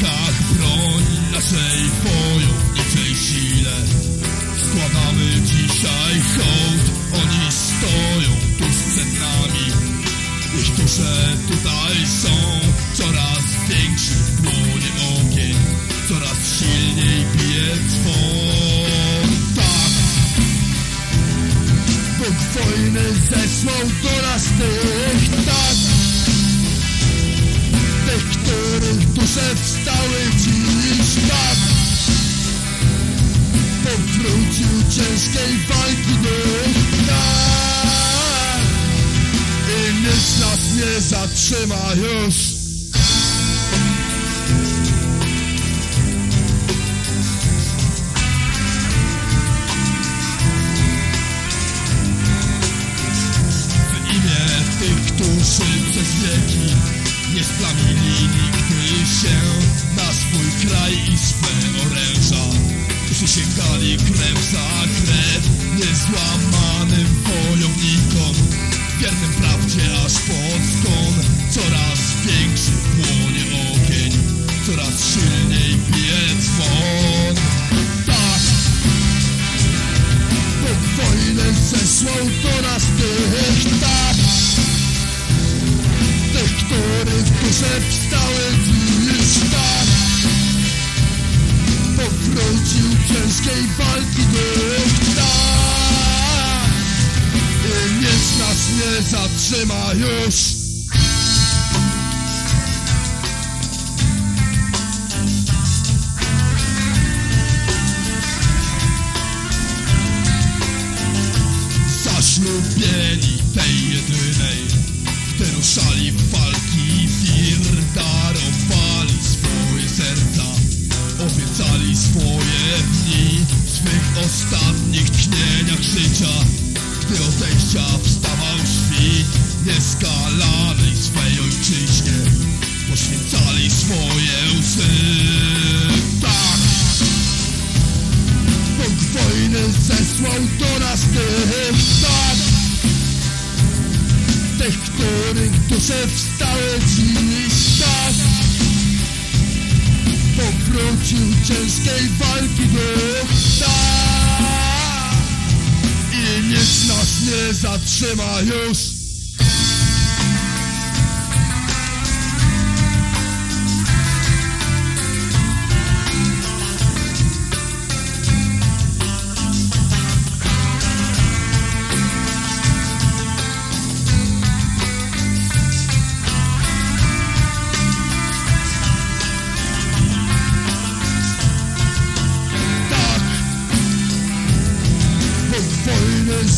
rękach broń naszej wojowniczej sile. Składamy dzisiaj hołd, oni stoją tuż przed nami. Ich dusze tutaj są coraz większy w płonie ogień Coraz silniej bije dzwon Tak, Bóg wojny zesłał do nas tył dusze wstały dziś Tak Powrócił ciężkiej walki duch Tak I nic nas nie zatrzyma już. Którzy przez wieki nie splamili nigdy się na swój kraj i swe oręża. Przysięgali krew za krew niezłamanym wojownikom, dusze wstały dziś, tak Powrócił ciężkiej walki duch, tak I nic nas nie zatrzyma już. Zaślubieni tej jedynej Gdy ruszali w tchnieniach życia. Gdy odejścia wstawał świt Nieskalanej swej ojczyźnie Poświęcali swoje łzy. Tak. Bóg wojny zesłał do nas tych, tak. Tych, których dusze wstały dziś, tak. Powrócił ciężkiej walki duch, nie zatrzyma już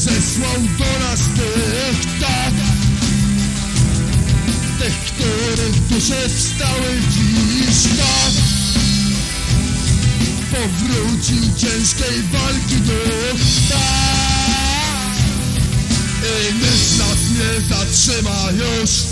zesłał do nas tych, tak. Tych, których dusze wstały dziś, tak. Powrócił ciężkiej walki duch, tak. I nic nas nie zatrzyma już